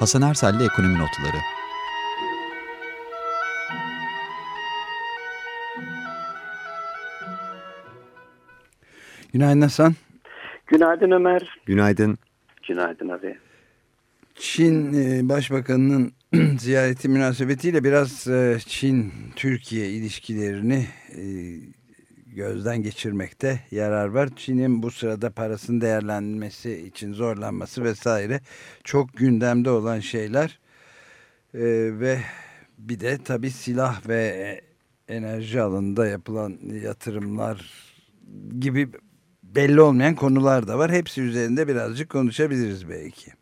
Hasan Ersel'le Ekonomi Notları Günaydın Hasan. Günaydın Ömer. Günaydın. Günaydın abi. Çin e, Başbakanı'nın ziyareti münasebetiyle biraz e, Çin-Türkiye ilişkilerini e, gözden geçirmekte yarar var. Çin'in bu sırada parasının değerlenmesi için zorlanması vesaire çok gündemde olan şeyler ve bir de tabi silah ve enerji alanında yapılan yatırımlar gibi belli olmayan konular da var. Hepsi üzerinde birazcık konuşabiliriz belki.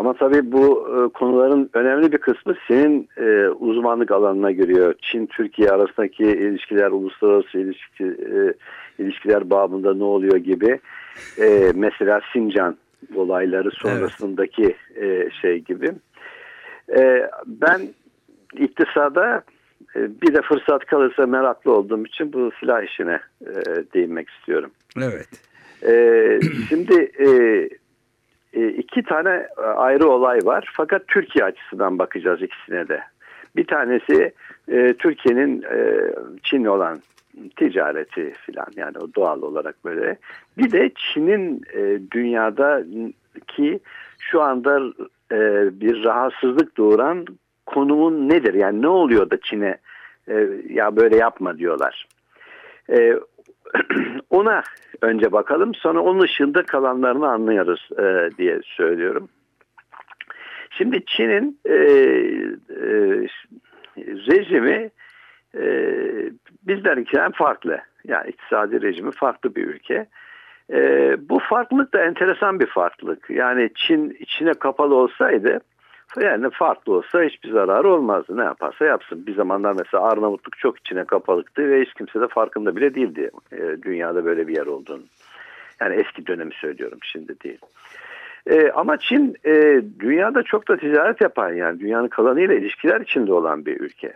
Ama tabii bu e, konuların önemli bir kısmı senin e, uzmanlık alanına giriyor. Çin-Türkiye arasındaki ilişkiler, uluslararası ilişki, e, ilişkiler babında ne oluyor gibi. E, mesela Sincan olayları sonrasındaki evet. e, şey gibi. E, ben iktisada e, bir de fırsat kalırsa meraklı olduğum için bu silah işine e, değinmek istiyorum. Evet. E, şimdi e, iki tane ayrı olay var. Fakat Türkiye açısından bakacağız ikisine de. Bir tanesi e, Türkiye'nin e, Çin'le olan ticareti filan yani o doğal olarak böyle. Bir de Çin'in e, dünyadaki şu anda e, bir rahatsızlık doğuran konumun nedir? Yani ne oluyor da Çin'e e, ya böyle yapma diyorlar. E, ona önce bakalım sonra onun ışığında kalanlarını anlıyoruz e, diye söylüyorum. Şimdi Çin'in e, e, rejimi e, bizlerinkinden farklı. Yani iktisadi rejimi farklı bir ülke. E, bu farklılık da enteresan bir farklılık. Yani Çin içine kapalı olsaydı yani farklı olsa hiçbir zararı olmazdı. Ne yaparsa yapsın. Bir zamanlar mesela Arnavutluk çok içine kapalıktı ve hiç kimse de farkında bile değildi e, dünyada böyle bir yer olduğunu. Yani eski dönemi söylüyorum şimdi değil. E, ama Çin e, dünyada çok da ticaret yapan yani dünyanın kalanıyla ilişkiler içinde olan bir ülke.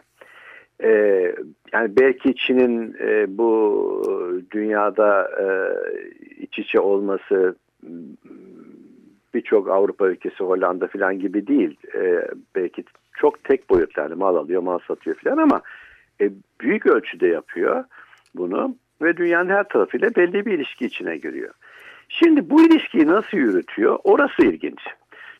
E, yani belki Çin'in e, bu dünyada e, iç içe olması birçok Avrupa ülkesi Hollanda falan gibi değil. E, belki çok tek boyutlu yani mal alıyor mal satıyor falan ama e, büyük ölçüde yapıyor bunu ve dünyanın her tarafıyla belli bir ilişki içine giriyor. Şimdi bu ilişkiyi nasıl yürütüyor? Orası ilginç.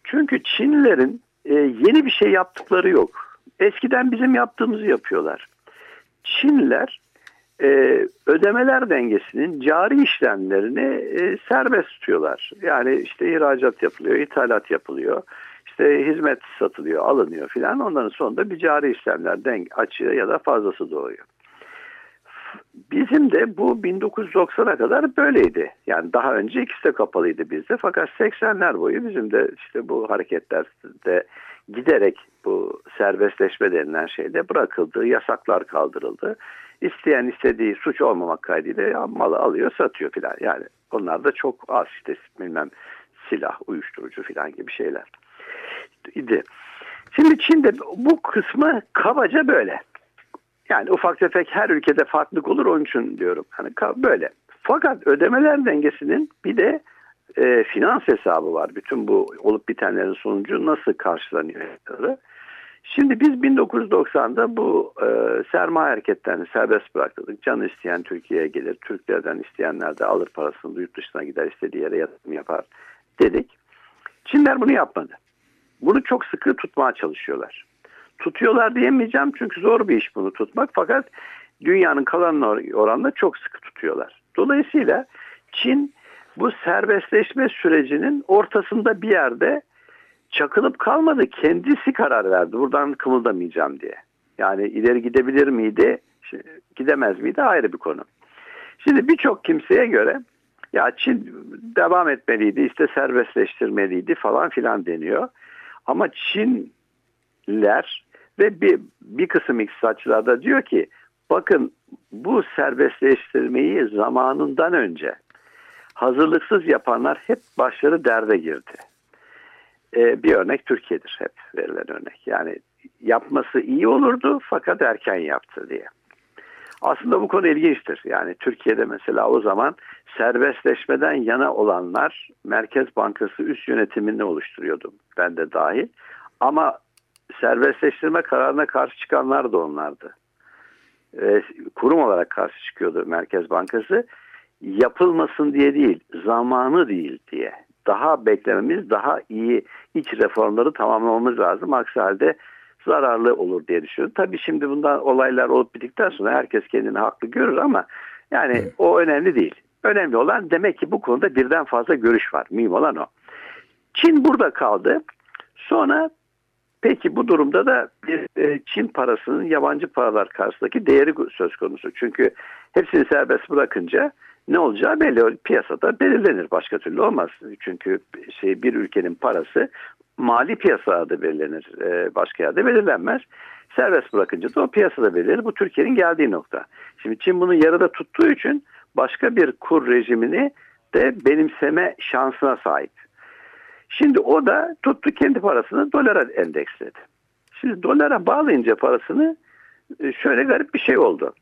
Çünkü Çinlilerin e, yeni bir şey yaptıkları yok. Eskiden bizim yaptığımızı yapıyorlar. Çinliler e, ödemeler dengesinin cari işlemlerini e, serbest tutuyorlar. Yani işte ihracat yapılıyor, ithalat yapılıyor, işte hizmet satılıyor, alınıyor filan. Onların sonunda bir cari işlemler denge açığı ya da fazlası doğuyor. Bizim de bu 1990'a kadar böyleydi. Yani daha önce ikisi de kapalıydı bizde. Fakat 80'ler boyu bizim de işte bu hareketlerde giderek bu serbestleşme denilen şeyde bırakıldı, yasaklar kaldırıldı. İsteyen istediği suç olmamak kaydıyla malı alıyor satıyor filan. Yani onlar da çok az işte bilmem silah, uyuşturucu filan gibi şeyler idi. Şimdi Çin'de bu kısmı kabaca böyle. Yani ufak tefek her ülkede farklılık olur onun için diyorum. Hani böyle. Fakat ödemeler dengesinin bir de e, finans hesabı var. Bütün bu olup bitenlerin sonucu nasıl karşılanıyor? Şimdi biz 1990'da bu e, sermaye hareketlerini serbest bıraktık. Can isteyen Türkiye'ye gelir. Türklerden isteyenler de alır parasını yurt dışına gider istediği yere yatırım yapar dedik. Çinler bunu yapmadı. Bunu çok sıkı tutmaya çalışıyorlar. Tutuyorlar diyemeyeceğim çünkü zor bir iş bunu tutmak fakat dünyanın kalan oranla çok sıkı tutuyorlar. Dolayısıyla Çin bu serbestleşme sürecinin ortasında bir yerde çakılıp kalmadı. Kendisi karar verdi. Buradan kımıldamayacağım diye. Yani ileri gidebilir miydi? Gidemez miydi? Ayrı bir konu. Şimdi birçok kimseye göre ya Çin devam etmeliydi, işte serbestleştirmeliydi falan filan deniyor. Ama Çinler ve bir, bir kısım iktisatçılar da diyor ki bakın bu serbestleştirmeyi zamanından önce hazırlıksız yapanlar hep başları derde girdi. Ee, bir örnek Türkiye'dir hep verilen örnek. Yani yapması iyi olurdu fakat erken yaptı diye. Aslında bu konu ilginçtir. Yani Türkiye'de mesela o zaman serbestleşmeden yana olanlar Merkez Bankası üst yönetimini oluşturuyordu. Ben de dahil. Ama serbestleştirme kararına karşı çıkanlar da onlardı. E, kurum olarak karşı çıkıyordu Merkez Bankası. Yapılmasın diye değil, zamanı değil diye. Daha beklememiz, daha iyi iç reformları tamamlamamız lazım. Aksi halde zararlı olur diye düşünüyorum. Tabii şimdi bundan olaylar olup bittikten sonra herkes kendini haklı görür ama yani o önemli değil. Önemli olan demek ki bu konuda birden fazla görüş var. Mühim olan o. Çin burada kaldı. Sonra peki bu durumda da bir e, Çin parasının yabancı paralar karşısındaki değeri söz konusu. Çünkü hepsini serbest bırakınca ne olacağı belli. Piyasada belirlenir. Başka türlü olmaz. Çünkü şey bir ülkenin parası mali piyasada belirlenir. E, başka yerde belirlenmez. Serbest bırakınca da o piyasada belirlenir. Bu Türkiye'nin geldiği nokta. Şimdi Çin bunu yarıda tuttuğu için başka bir kur rejimini de benimseme şansına sahip. Şimdi o da tuttu kendi parasını dolara endeksledi. Şimdi dolara bağlayınca parasını e, şöyle garip bir şey oldu.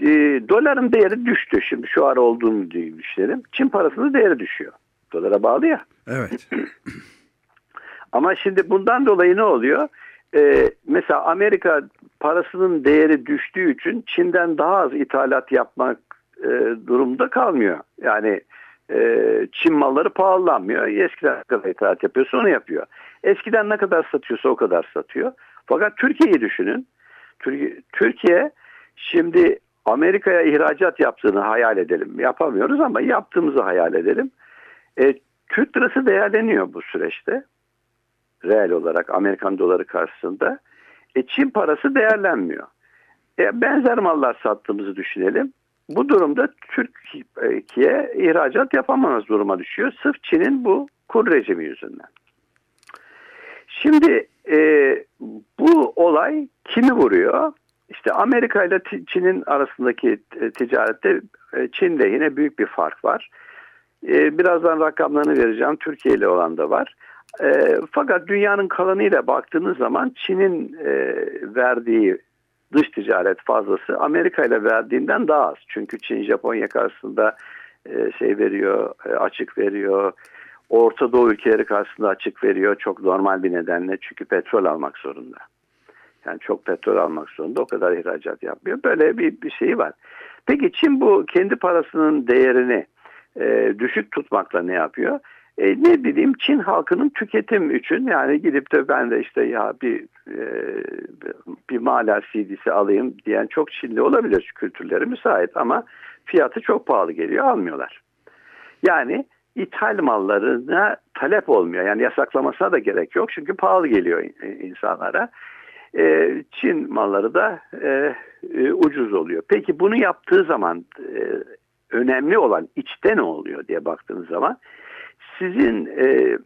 E, doların değeri düştü. Şimdi şu ara olduğunu düşünelim. Çin parasının değeri düşüyor. Dolara bağlı ya. Evet. Ama şimdi bundan dolayı ne oluyor? Ee, mesela Amerika parasının değeri düştüğü için Çin'den daha az ithalat yapmak e, durumda kalmıyor. Yani e, Çin malları pahalanmıyor. Eskiden ne kadar ithalat yapıyorsa onu yapıyor. Eskiden ne kadar satıyorsa o kadar satıyor. Fakat Türkiye'yi düşünün. Türkiye, Türkiye şimdi Amerika'ya ihracat yaptığını hayal edelim. Yapamıyoruz ama yaptığımızı hayal edelim. E, Türk lirası değerleniyor bu süreçte. Reel olarak Amerikan doları karşısında. E, Çin parası değerlenmiyor. E, benzer mallar sattığımızı düşünelim. Bu durumda Türkiye ihracat yapamaz duruma düşüyor. Sırf Çin'in bu kur rejimi yüzünden. Şimdi e, bu olay kimi vuruyor? İşte Amerika ile Çin'in arasındaki ticarette e, Çin'de yine büyük bir fark var. E, birazdan rakamlarını vereceğim. Türkiye ile olan da var. E, fakat dünyanın kalanıyla baktığınız zaman Çin'in e, verdiği dış ticaret fazlası Amerika ile verdiğinden daha az. Çünkü Çin Japonya karşısında e, şey veriyor, e, açık veriyor. Orta Doğu ülkeleri karşısında açık veriyor. Çok normal bir nedenle çünkü petrol almak zorunda. Yani çok petrol almak zorunda o kadar ihracat yapmıyor. Böyle bir, bir şey var. Peki Çin bu kendi parasının değerini e, düşük tutmakla ne yapıyor? E, ne bileyim Çin halkının tüketim için yani gidip de ben de işte ya bir e, bir Maler CD'si alayım diyen çok Çinli olabilir kültürleri müsait ama fiyatı çok pahalı geliyor almıyorlar. Yani ithal mallarına talep olmuyor. Yani yasaklamasına da gerek yok çünkü pahalı geliyor insanlara. E, Çin malları da e, e, ucuz oluyor. Peki bunu yaptığı zaman e, önemli olan içte ne oluyor diye baktığınız zaman sizin e,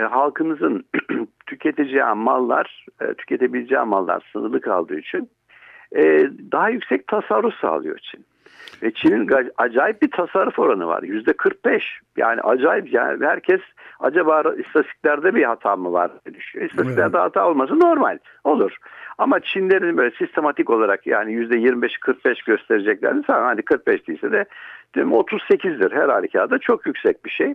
halkınızın tüketeceği mallar, tüketebileceği mallar sınırlı kaldığı için daha yüksek tasarruf sağlıyor Çin. Ve Çin'in acayip bir tasarruf oranı var. Yüzde 45. Yani acayip yani herkes acaba istatistiklerde bir hata mı var diye düşünüyor. İstatistiklerde evet. hata olması normal. Olur. Ama Çinlerin böyle sistematik olarak yani yüzde 25-45 göstereceklerini sen hani 45 değilse de 38'dir her halükarda çok yüksek bir şey.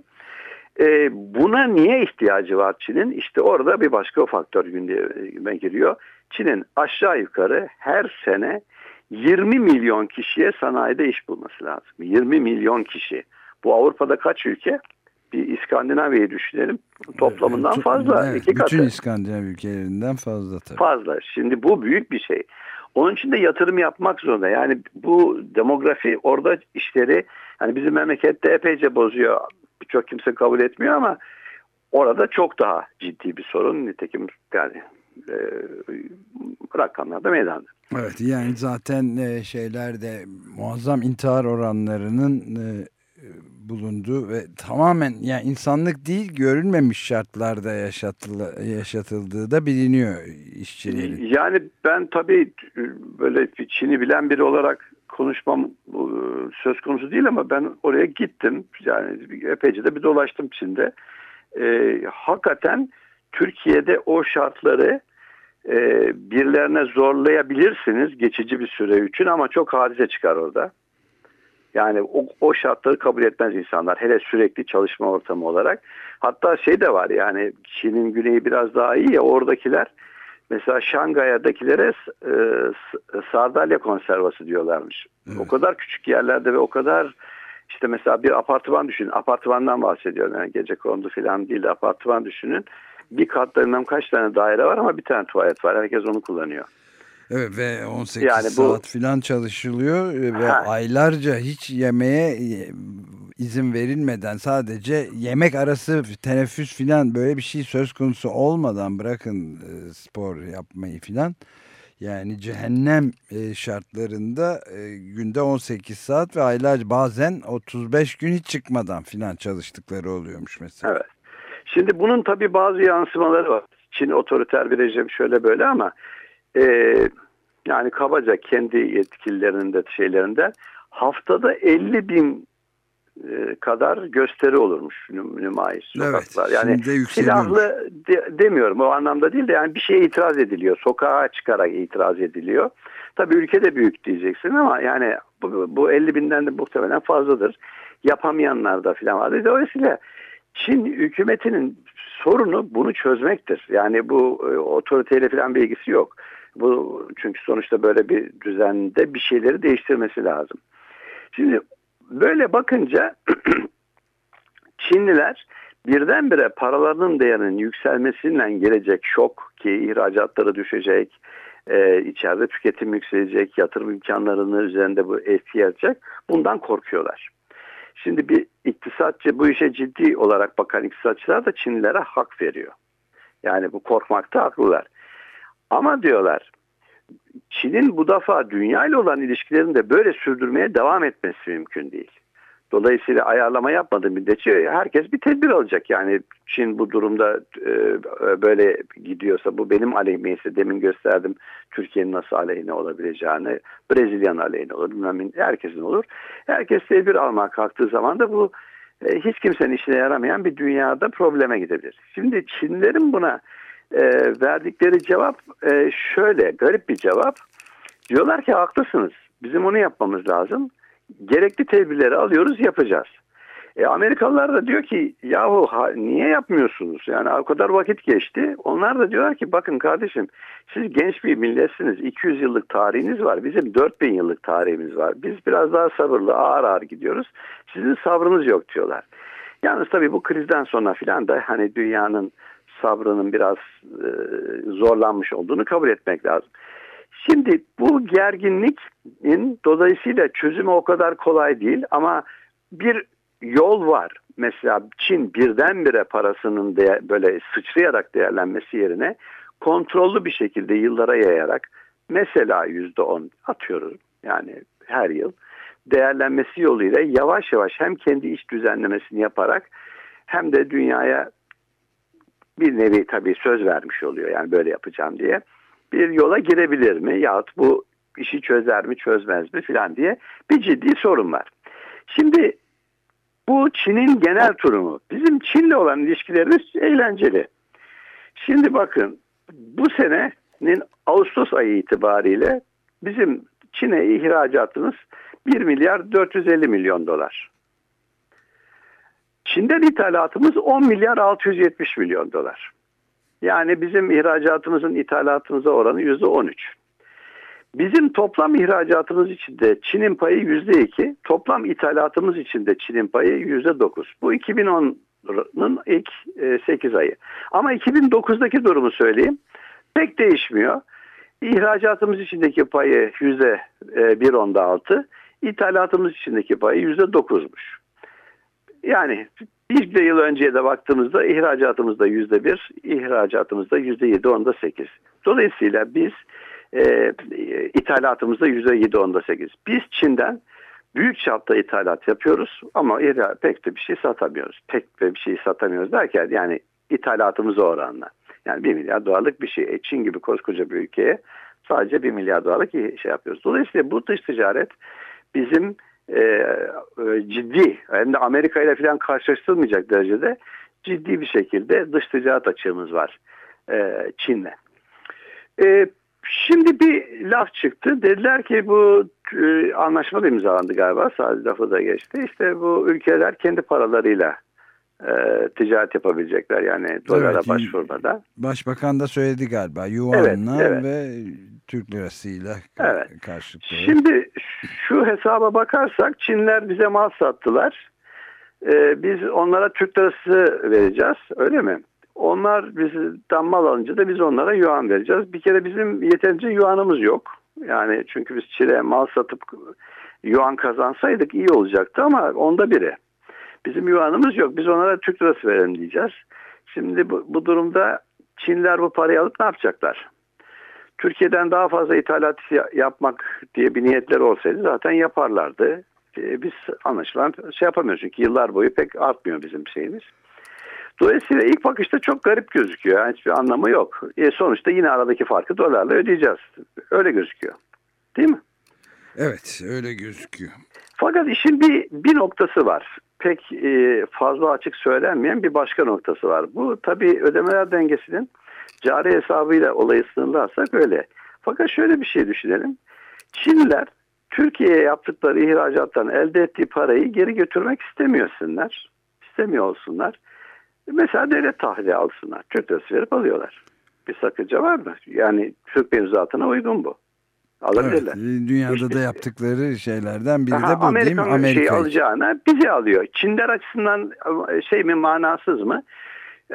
E, buna niye ihtiyacı var Çin'in? İşte orada bir başka faktör gündeme giriyor. Çin'in aşağı yukarı her sene 20 milyon kişiye sanayide iş bulması lazım. 20 milyon kişi. Bu Avrupa'da kaç ülke? Bir İskandinavya'yı düşünelim. Toplamından evet, fazla. Evet, iki katı. Bütün İskandinav ülkelerinden fazla tabii. Fazla. Şimdi bu büyük bir şey. Onun için de yatırım yapmak zorunda. Yani bu demografi orada işleri yani bizim memlekette epeyce bozuyor birçok kimse kabul etmiyor ama orada çok daha ciddi bir sorun. Nitekim yani e, rakamlar da meydanda. Evet yani zaten e, şeylerde muazzam intihar oranlarının e, bulunduğu ve tamamen yani insanlık değil görülmemiş şartlarda yaşatıldı, yaşatıldığı da biliniyor işçilerin. Yani ben tabii böyle Çin'i bilen biri olarak konuşmam söz konusu değil ama ben oraya gittim. Yani epeyce de bir dolaştım Çin'de. E, hakikaten Türkiye'de o şartları e, birilerine zorlayabilirsiniz geçici bir süre için ama çok hadise çıkar orada. Yani o, o şartları kabul etmez insanlar. Hele sürekli çalışma ortamı olarak. Hatta şey de var yani Çin'in güneyi biraz daha iyi ya oradakiler mesela Şangay'dakilere e, sardalya konservası diyorlarmış. Evet. O kadar küçük yerlerde ve o kadar işte mesela bir apartman düşünün. Apartmandan bahsediyorum yani gece kondu falan değil de apartman düşünün. Bir bilmem kaç tane daire var ama bir tane tuvalet var. Herkes onu kullanıyor. Evet ve 18 yani bu, saat filan çalışılıyor ve ha. aylarca hiç yemeğe e, izin verilmeden sadece yemek arası teneffüs filan böyle bir şey söz konusu olmadan bırakın e, spor yapmayı filan. Yani cehennem e, şartlarında günde 18 saat ve aylarca bazen 35 gün hiç çıkmadan filan çalıştıkları oluyormuş mesela. Evet. Şimdi bunun tabii bazı yansımaları var. Çin otoriter bir rejim şöyle böyle ama e, yani kabaca kendi yetkililerinde şeylerinde haftada 50 bin e, kadar gösteri olurmuş nümayiş sokaklar. Evet, yani silahlı de, demiyorum o anlamda değil de yani bir şeye itiraz ediliyor. Sokağa çıkarak itiraz ediliyor. Tabii ülkede büyük diyeceksin ama yani bu, bu 50 binden de muhtemelen fazladır. Yapamayanlar da filan var. Dolayısıyla Çin hükümetinin sorunu bunu çözmektir. Yani bu e, otoriteyle falan bir ilgisi yok. Bu çünkü sonuçta böyle bir düzende bir şeyleri değiştirmesi lazım. Şimdi böyle bakınca Çinliler birdenbire paralarının değerinin yükselmesinden gelecek şok ki ihracatları düşecek, e, içeride tüketim yükselecek, yatırım imkanlarını üzerinde bu etki edecek. Bundan korkuyorlar. Şimdi bir iktisatçı bu işe ciddi olarak bakan iktisatçılar da Çinlilere hak veriyor. Yani bu korkmakta haklılar. Ama diyorlar Çin'in bu defa dünya ile olan ilişkilerini de böyle sürdürmeye devam etmesi mümkün değil. Dolayısıyla ayarlama yapmadığı müddetçe herkes bir tedbir alacak. Yani Çin bu durumda e, böyle gidiyorsa bu benim aleyhime demin gösterdim Türkiye'nin nasıl aleyhine olabileceğini, Brezilya'nın aleyhine olur, bilmem herkesin olur. Herkes tedbir almak kalktığı zaman da bu e, hiç kimsenin işine yaramayan bir dünyada probleme gidebilir. Şimdi Çinlerin buna e, verdikleri cevap e, şöyle garip bir cevap. Diyorlar ki haklısınız bizim onu yapmamız lazım gerekli tedbirleri alıyoruz yapacağız. E, Amerikalılar da diyor ki yahu ha, niye yapmıyorsunuz? Yani o kadar vakit geçti. Onlar da diyorlar ki bakın kardeşim siz genç bir milletsiniz. 200 yıllık tarihiniz var. Bizim 4000 yıllık tarihimiz var. Biz biraz daha sabırlı ağır ağır gidiyoruz. Sizin sabrınız yok diyorlar. Yalnız tabii bu krizden sonra filan da hani dünyanın sabrının biraz e, zorlanmış olduğunu kabul etmek lazım. Şimdi bu gerginlikin dolayısıyla çözümü o kadar kolay değil ama bir yol var. Mesela Çin birdenbire parasının de böyle sıçrayarak değerlenmesi yerine kontrollü bir şekilde yıllara yayarak mesela yüzde on atıyoruz yani her yıl değerlenmesi yoluyla yavaş yavaş hem kendi iş düzenlemesini yaparak hem de dünyaya bir nevi tabii söz vermiş oluyor yani böyle yapacağım diye bir yola girebilir mi? Yahut bu işi çözer mi çözmez mi filan diye bir ciddi sorun var. Şimdi bu Çin'in genel turumu. Bizim Çin'le olan ilişkilerimiz eğlenceli. Şimdi bakın bu senenin Ağustos ayı itibariyle bizim Çin'e ihracatımız 1 milyar 450 milyon dolar. Çin'den ithalatımız 10 milyar 670 milyon dolar. Yani bizim ihracatımızın ithalatımıza oranı yüzde on üç. Bizim toplam ihracatımız içinde Çin'in payı yüzde iki, toplam ithalatımız içinde Çin'in payı yüzde dokuz. Bu 2010'un ilk 8 e, ayı. Ama 2009'daki durumu söyleyeyim. Pek değişmiyor. İhracatımız içindeki payı yüzde e, bir onda altı, ithalatımız içindeki payı yüzde dokuzmuş. Yani bir de yıl önceye de baktığımızda ihracatımızda yüzde bir, ihracatımızda yüzde yedi onda sekiz. Dolayısıyla biz e, ithalatımızda yüzde yedi onda sekiz. Biz Çin'den büyük çapta ithalat yapıyoruz ama pek de bir şey satamıyoruz. Pek de bir şey satamıyoruz derken yani ithalatımız oranla. Yani bir milyar dolarlık bir şey. E, Çin gibi koskoca bir ülkeye sadece bir milyar dolarlık şey yapıyoruz. Dolayısıyla bu dış ticaret bizim e, ciddi hem de Amerika ile falan karşılaştırılmayacak derecede ciddi bir şekilde dış ticaret açığımız var e, Çin'le. E, Şimdi bir laf çıktı. Dediler ki bu e, anlaşma da imzalandı galiba. Sadece lafı da geçti. İşte bu ülkeler kendi paralarıyla e, ticaret yapabilecekler. Yani dolara Evet, başvurmadan. Başbakan da söyledi galiba. Yuan'la Evet, evet. ve Türk lirasıyla Evet. karşılıklı. Şimdi şu hesaba bakarsak Çinler bize mal sattılar. Ee, biz onlara Türk lirası vereceğiz. Öyle mi? Onlar bizden mal alınca da biz onlara yuan vereceğiz. Bir kere bizim yeterince yuanımız yok. Yani çünkü biz Çin'e mal satıp yuan kazansaydık iyi olacaktı ama onda biri. Bizim yuanımız yok. Biz onlara Türk lirası verelim diyeceğiz. Şimdi bu, bu durumda Çinler bu parayı alıp ne yapacaklar? Türkiye'den daha fazla ithalat ya- yapmak diye bir niyetleri olsaydı zaten yaparlardı. Ee, Biz anlaşılan şey yapamıyoruz çünkü yıllar boyu pek artmıyor bizim şeyimiz. Dolayısıyla ilk bakışta çok garip gözüküyor. Yani hiçbir anlamı yok. E sonuçta yine aradaki farkı dolarla ödeyeceğiz. Öyle gözüküyor. Değil mi? Evet öyle gözüküyor. Fakat işin bir, bir noktası var. Pek e, fazla açık söylenmeyen bir başka noktası var. Bu tabii ödemeler dengesinin cari hesabıyla olayı sınırlarsak öyle. Fakat şöyle bir şey düşünelim. Çinliler Türkiye'ye yaptıkları ihracattan elde ettiği parayı geri götürmek istemiyorsunlar. İstemiyor olsunlar. Mesela devlet tahliye alsınlar. Türk lirası verip alıyorlar. Bir sakınca var mı? Yani Türk mevzuatına uygun bu. Evet, Alabilirler. dünyada Hiçbir da şey. yaptıkları şeylerden biri de bu değil mi? Amerikan Amerika. alacağına bizi alıyor. Çinler açısından şey mi manasız mı?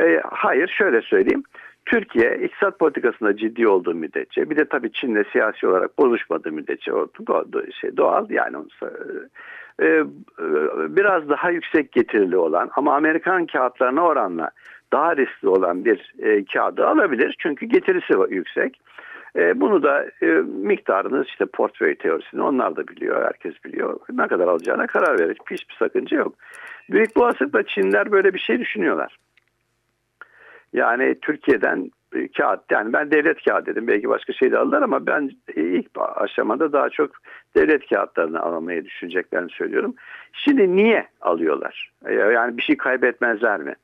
E, hayır şöyle söyleyeyim. Türkiye iktisat politikasında ciddi olduğu müddetçe bir de tabii Çin'le siyasi olarak bozuşmadığı müddetçe şey doğal yani e, e, biraz daha yüksek getirili olan ama Amerikan kağıtlarına oranla daha riskli olan bir e, kağıdı alabilir. Çünkü getirisi yüksek. E, bunu da e, miktarını işte portföy teorisini onlar da biliyor, herkes biliyor. Ne kadar alacağına karar verir. Hiçbir sakınca yok. Büyük olasılıkla Çinler böyle bir şey düşünüyorlar. Yani Türkiye'den e, kağıt yani ben devlet kağıt dedim belki başka şey de alırlar ama ben ilk aşamada daha çok devlet kağıtlarını almayı düşüneceklerini söylüyorum. Şimdi niye alıyorlar? E, Yani bir şey kaybetmezler mi?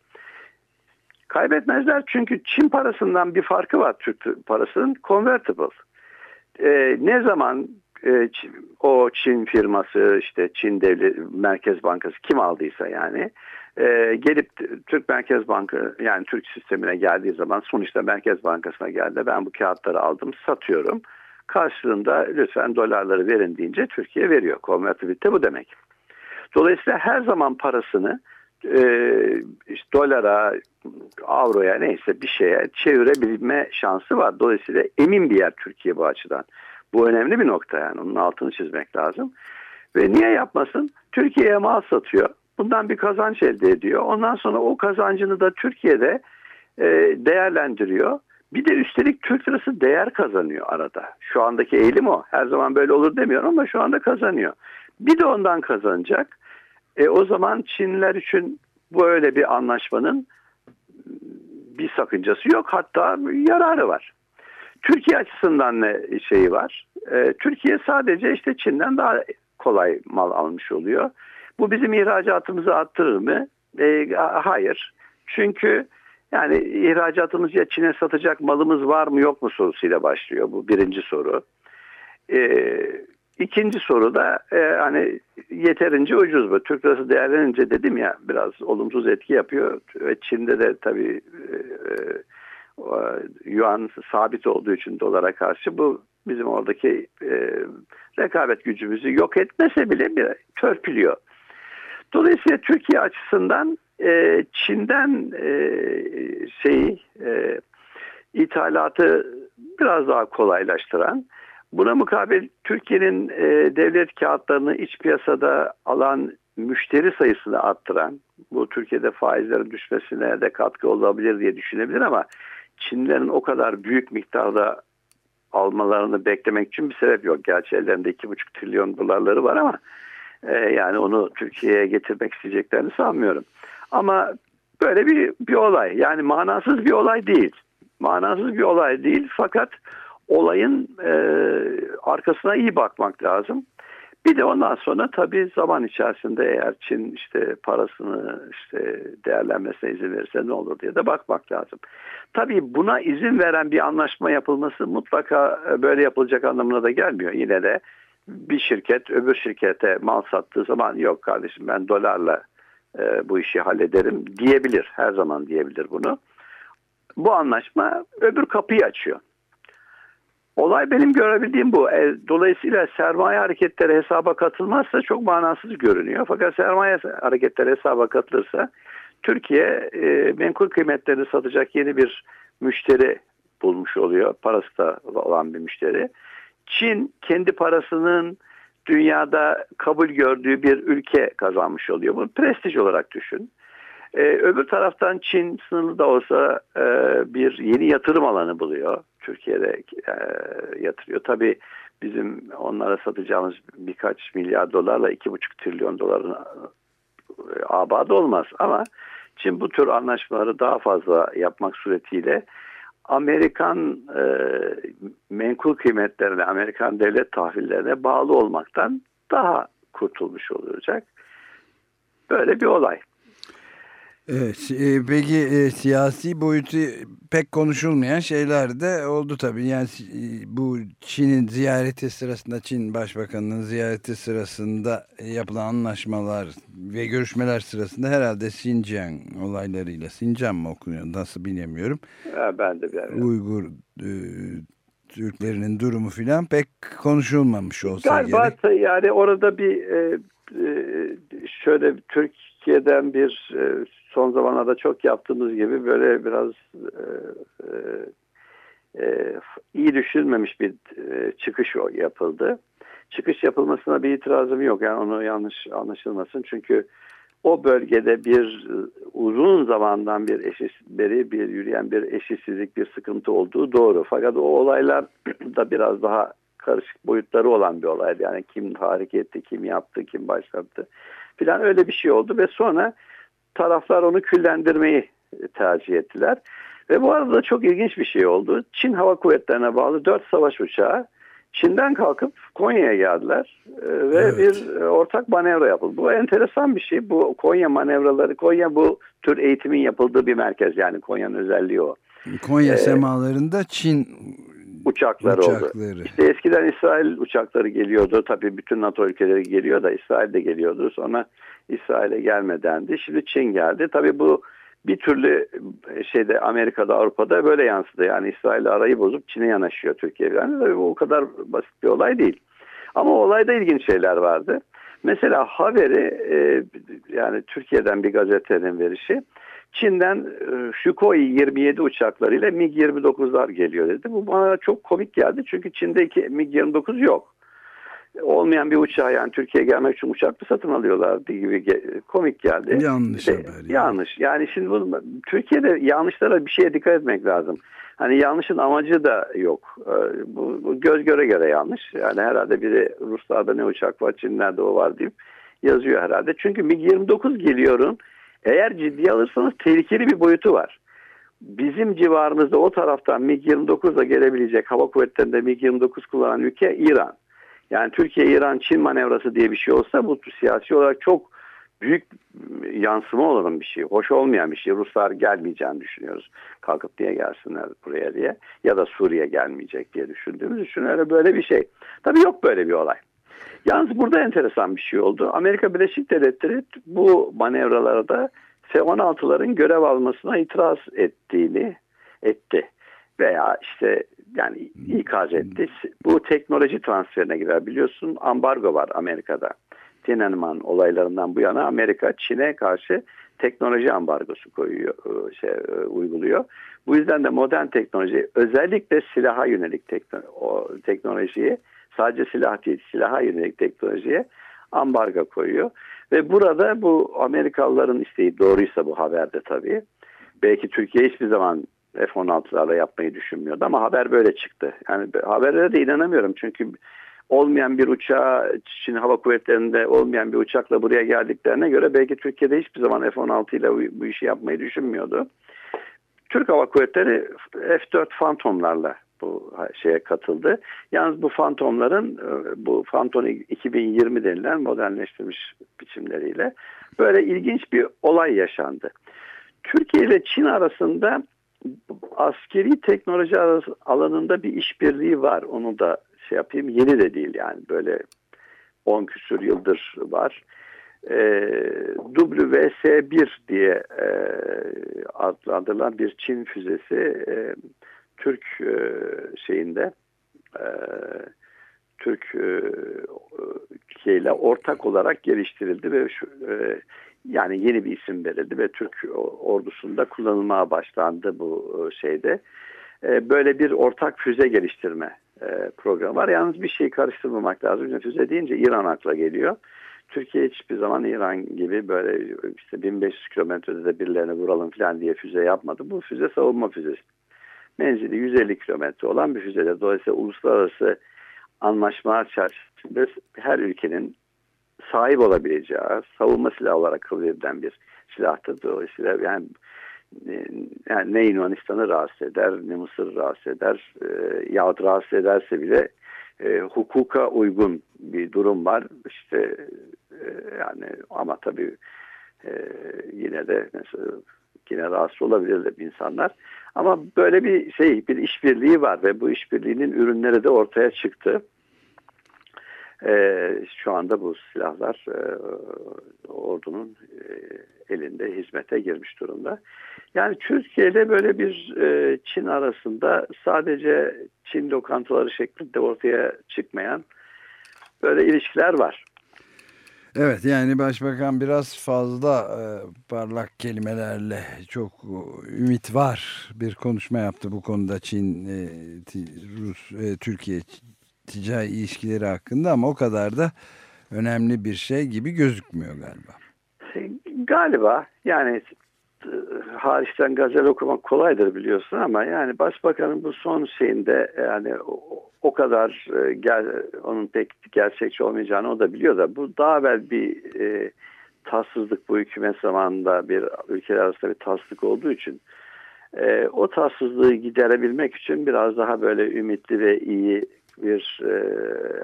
Kaybetmezler çünkü Çin parasından bir farkı var Türk parasının convertible. Ee, ne zaman e, o Çin firması işte Çin Devlet Merkez Bankası kim aldıysa yani e, gelip Türk Merkez Bankası yani Türk sistemine geldiği zaman sonuçta Merkez Bankası'na geldi ben bu kağıtları aldım satıyorum. Karşılığında lütfen dolarları verin deyince Türkiye veriyor. Konvertibilite bu demek. Dolayısıyla her zaman parasını e, işte dolara, avroya neyse bir şeye çevirebilme şansı var. Dolayısıyla emin bir yer Türkiye bu açıdan. Bu önemli bir nokta yani onun altını çizmek lazım. Ve niye yapmasın? Türkiye'ye mal satıyor. Bundan bir kazanç elde ediyor. Ondan sonra o kazancını da Türkiye'de e, değerlendiriyor. Bir de üstelik Türk lirası değer kazanıyor arada. Şu andaki eğilim o. Her zaman böyle olur demiyorum ama şu anda kazanıyor. Bir de ondan kazanacak. E, o zaman Çinliler için böyle bir anlaşmanın bir sakıncası yok. Hatta yararı var. Türkiye açısından ne şeyi var? E, Türkiye sadece işte Çin'den daha kolay mal almış oluyor. Bu bizim ihracatımızı arttırır mı? E, hayır. Çünkü yani ihracatımız ya Çin'e satacak malımız var mı yok mu sorusuyla başlıyor. Bu birinci soru. E, ikinci soru da e, hani yeterince ucuz mu? Türk lirası değerlenince dedim ya biraz olumsuz etki yapıyor. Ve Çin'de de tabii e, yuan sabit olduğu için dolara karşı bu bizim oradaki e, rekabet gücümüzü yok etmese bile bir törpülüyor. Dolayısıyla Türkiye açısından e, Çin'den e, şeyi e, ithalatı biraz daha kolaylaştıran buna mukabil Türkiye'nin e, devlet kağıtlarını iç piyasada alan müşteri sayısını arttıran bu Türkiye'de faizlerin düşmesine de katkı olabilir diye düşünebilir ama Çinlerin o kadar büyük miktarda almalarını beklemek için bir sebep yok. Gerçi ellerinde 2,5 trilyon dolarları var ama e, yani onu Türkiye'ye getirmek isteyeceklerini sanmıyorum. Ama böyle bir, bir olay yani manasız bir olay değil. Manasız bir olay değil fakat olayın e, arkasına iyi bakmak lazım. Bir de ondan sonra tabii zaman içerisinde eğer Çin işte parasını işte değerlenmesine izin verirse ne olur diye de bakmak lazım. Tabii buna izin veren bir anlaşma yapılması mutlaka e, böyle yapılacak anlamına da gelmiyor. Yine de bir şirket öbür şirkete mal sattığı zaman yok kardeşim ben dolarla e, bu işi hallederim diyebilir. Her zaman diyebilir bunu. Bu anlaşma öbür kapıyı açıyor. Olay benim görebildiğim bu. E, dolayısıyla sermaye hareketleri hesaba katılmazsa çok manasız görünüyor. Fakat sermaye hareketleri hesaba katılırsa Türkiye e, menkul kıymetlerini satacak yeni bir müşteri bulmuş oluyor. Parası da olan bir müşteri. Çin kendi parasının dünyada kabul gördüğü bir ülke kazanmış oluyor. Bunu prestij olarak düşün. Ee, öbür taraftan Çin sınırlı da olsa e, bir yeni yatırım alanı buluyor. Türkiye'de e, yatırıyor. Tabii bizim onlara satacağımız birkaç milyar dolarla iki buçuk trilyon doların e, abadı olmaz. Ama Çin bu tür anlaşmaları daha fazla yapmak suretiyle Amerikan e, menkul kıymetlerine, Amerikan devlet tahvillerine bağlı olmaktan daha kurtulmuş olacak. Böyle bir olay. Evet, e, peki e, siyasi boyutu pek konuşulmayan şeyler de oldu tabii. Yani e, bu Çin'in ziyareti sırasında, Çin Başbakanı'nın ziyareti sırasında yapılan anlaşmalar ve görüşmeler sırasında herhalde Xinjiang olaylarıyla, Xinjiang mı okunuyor nasıl bilemiyorum. Ya ben de bilmiyorum. Uygur e, Türklerinin durumu filan pek konuşulmamış olsa Galiba gerek. yani orada bir e, e, şöyle Türkiye'den bir e, son zamanlarda çok yaptığımız gibi böyle biraz e, e, iyi düşünmemiş bir e, çıkış yapıldı. Çıkış yapılmasına bir itirazım yok. Yani onu yanlış anlaşılmasın. Çünkü o bölgede bir uzun zamandan bir eşit beri bir yürüyen bir eşitsizlik, bir sıkıntı olduğu doğru. Fakat o olaylar da biraz daha karışık boyutları olan bir olaydı. Yani kim tahrik etti, kim yaptı, kim başlattı filan öyle bir şey oldu ve sonra taraflar onu küllendirmeyi tercih ettiler. Ve bu arada çok ilginç bir şey oldu. Çin Hava Kuvvetleri'ne bağlı dört savaş uçağı Çin'den kalkıp Konya'ya geldiler e, ve evet. bir ortak manevra yapıldı. Bu enteresan bir şey. Bu Konya manevraları, Konya bu tür eğitimin yapıldığı bir merkez yani Konya'nın özelliği o. Konya ee, semalarında Çin uçakları, uçakları oldu. İşte eskiden İsrail uçakları geliyordu. Tabii bütün NATO ülkeleri geliyor da İsrail de geliyordu. Sonra İsrail'e gelmedendi. Şimdi Çin geldi. Tabii bu bir türlü şeyde Amerika'da Avrupa'da böyle yansıdı. Yani İsrail arayı bozup Çin'e yanaşıyor Türkiye. Yani tabii bu o kadar basit bir olay değil. Ama olayda ilginç şeyler vardı. Mesela haberi e, yani Türkiye'den bir gazetenin verişi Çin'den e, Sukhoi 27 uçaklarıyla MiG-29'lar geliyor dedi. Bu bana çok komik geldi çünkü Çin'deki MiG-29 yok. Olmayan bir uçağı yani Türkiye'ye gelmek için uçak mı satın alıyorlar gibi komik geldi. Yanlış haber. Yani. Yanlış. Yani şimdi bu, Türkiye'de yanlışlara bir şeye dikkat etmek lazım. Hani yanlışın amacı da yok. E, bu, bu göz göre göre yanlış. Yani herhalde biri Ruslarda ne uçak var, Çinlerde o var deyip yazıyor herhalde. Çünkü MiG-29 geliyorun eğer ciddiye alırsanız tehlikeli bir boyutu var. Bizim civarımızda o taraftan MiG-29'la gelebilecek hava kuvvetlerinde MiG-29 kullanan ülke İran. Yani Türkiye-İran-Çin manevrası diye bir şey olsa bu siyasi olarak çok büyük yansıma olan bir şey. Hoş olmayan bir şey. Ruslar gelmeyeceğini düşünüyoruz. Kalkıp diye gelsinler buraya diye. Ya da Suriye gelmeyecek diye düşündüğümüz için öyle böyle bir şey. Tabii yok böyle bir olay. Yalnız burada enteresan bir şey oldu. Amerika Birleşik Devletleri bu manevralarda F-16'ların görev almasına itiraz ettiğini etti. Veya işte yani ikaz etti. Bu teknoloji transferine girer. Biliyorsun ambargo var Amerika'da. Tiananmen olaylarından bu yana Amerika Çin'e karşı teknoloji ambargosu koyuyor, e, şey, e, uyguluyor. Bu yüzden de modern teknoloji özellikle silaha yönelik teknolojiyi sadece silah değil silaha yönelik teknolojiye ambargo koyuyor. Ve burada bu Amerikalıların isteği doğruysa bu haberde tabii. Belki Türkiye hiçbir zaman F-16'larla yapmayı düşünmüyordu ama haber böyle çıktı. Yani haberlere de inanamıyorum çünkü olmayan bir uçağı Çin Hava Kuvvetleri'nde olmayan bir uçakla buraya geldiklerine göre belki Türkiye'de hiçbir zaman F-16 ile bu işi yapmayı düşünmüyordu. Türk Hava Kuvvetleri F-4 Phantom'larla bu şeye katıldı. Yalnız bu fantomların bu Fantom 2020 denilen modernleştirilmiş biçimleriyle böyle ilginç bir olay yaşandı. Türkiye ile Çin arasında askeri teknoloji alanında bir işbirliği var. Onu da şey yapayım. Yeni de değil yani böyle 10 küsur yıldır var. E, WS-1 diye e, adlandırılan bir Çin füzesi e, Türk e, şeyinde e, Türk e, ile ortak olarak geliştirildi ve şu, e, yani yeni bir isim verildi ve Türk ordusunda kullanılmaya başlandı bu e, şeyde. E, böyle bir ortak füze geliştirme e, programı var. Yalnız bir şey karıştırmamak lazım. Füze deyince İran akla geliyor. Türkiye hiçbir zaman İran gibi böyle işte 1500 kilometrede de birilerine vuralım falan diye füze yapmadı. Bu füze savunma füzesi. Menzili 150 kilometre olan bir füzedir. Dolayısıyla uluslararası anlaşmalar çerçevesinde her ülkenin sahip olabileceği savunma silahı olarak kabul edilen bir silahtır. Dolayısıyla yani, e, yani ne Yunanistan'ı rahatsız eder, ne Mısır'ı rahatsız eder e, yahut rahatsız ederse bile e, hukuka uygun bir durum var. İşte e, yani ama tabii e, yine de mesela yine rahatsız olabilirler insanlar. Ama böyle bir şey bir işbirliği var ve bu işbirliğinin ürünleri de ortaya çıktı. E, şu anda bu silahlar e, ordunun e, elinde hizmete girmiş durumda. Yani Türkiye ile böyle bir e, Çin arasında sadece Çin lokantaları şeklinde ortaya çıkmayan böyle ilişkiler var. Evet yani başbakan biraz fazla e, parlak kelimelerle çok ümit var bir konuşma yaptı bu konuda Çin, e, Rus, e, Türkiye ticari ilişkileri hakkında ama o kadar da önemli bir şey gibi gözükmüyor galiba. Galiba yani e, hariçten gazel okumak kolaydır biliyorsun ama yani başbakanın bu son şeyinde yani o, o kadar e, gel, onun pek gerçekçi olmayacağını o da biliyor da bu daha evvel bir e, tatsızlık bu hükümet zamanında bir ülkeler arasında bir tatsızlık olduğu için e, o tatsızlığı giderebilmek için biraz daha böyle ümitli ve iyi bir e,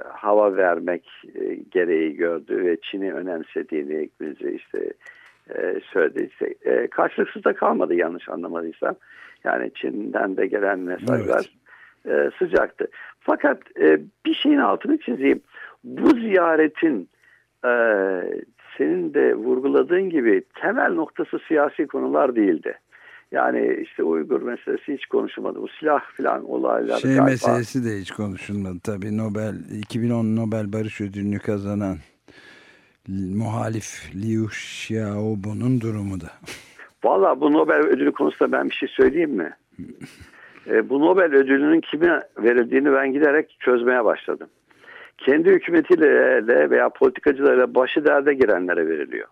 hava vermek e, gereği gördü ve Çin'i önemsediğini işte e, söyledi. İşte, e, karşılıksız da kalmadı yanlış anlamadıysam. Yani Çin'den de gelen mesajlar evet. e, sıcaktı. Fakat e, bir şeyin altını çizeyim. Bu ziyaretin e, senin de vurguladığın gibi temel noktası siyasi konular değildi. Yani işte Uygur meselesi hiç konuşulmadı. Bu silah filan olaylar. Şey galiba. meselesi de hiç konuşulmadı. Tabii Nobel 2010 Nobel Barış Ödülünü kazanan muhalif Liu Xiaobo'nun durumu da. Valla bu Nobel ödülü konusunda ben bir şey söyleyeyim mi? e, bu Nobel ödülünün kime verildiğini ben giderek çözmeye başladım. Kendi hükümetiyle veya politikacılarla başı derde girenlere veriliyor.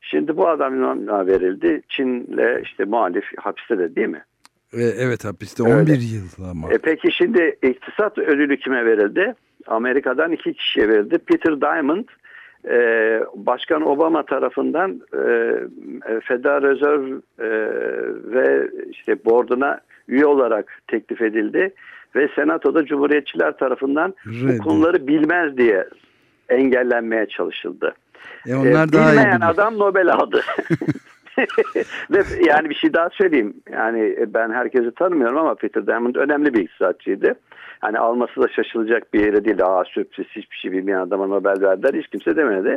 Şimdi bu adamla verildi. Çin'le işte muhalif hapiste de değil mi? E, evet hapiste 11 Öyle. yıl ama. E, peki şimdi iktisat ödülü kime verildi? Amerika'dan iki kişiye verildi. Peter Diamond e, Başkan Obama tarafından e, e Federal Reserve e, ve işte board'una üye olarak teklif edildi ve Senato'da Cumhuriyetçiler tarafından Reddi. bu konuları bilmez diye engellenmeye çalışıldı. E onlar ee, daha Bilmeyen adam Nobel aldı. Ve yani bir şey daha söyleyeyim. Yani e, ben herkesi tanımıyorum ama Peter Diamond önemli bir iktisatçıydı. Hani alması da şaşılacak bir yere değil. Aa sürpriz hiçbir şey bilmeyen adama Nobel verdiler. Hiç kimse demedi.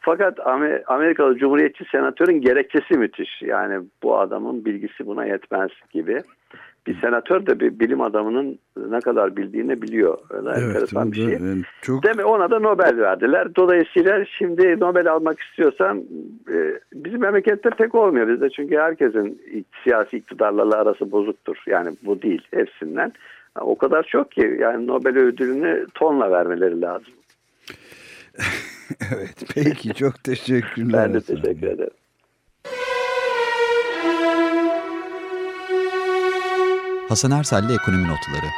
Fakat Amerikalı Cumhuriyetçi senatörün gerekçesi müthiş. Yani bu adamın bilgisi buna yetmez gibi bir senatör de bir bilim adamının ne kadar bildiğini biliyor. Öyle evet, enteresan bir şey. Yani çok... Değil mi? Ona da Nobel verdiler. Dolayısıyla şimdi Nobel almak istiyorsan e, bizim memlekette pek olmuyor bizde. Çünkü herkesin siyasi iktidarlarla arası bozuktur. Yani bu değil hepsinden. O kadar çok ki yani Nobel ödülünü tonla vermeleri lazım. evet peki çok teşekkürler. ben de teşekkür ederim. Hasan Ersel'le Ekonomi Notları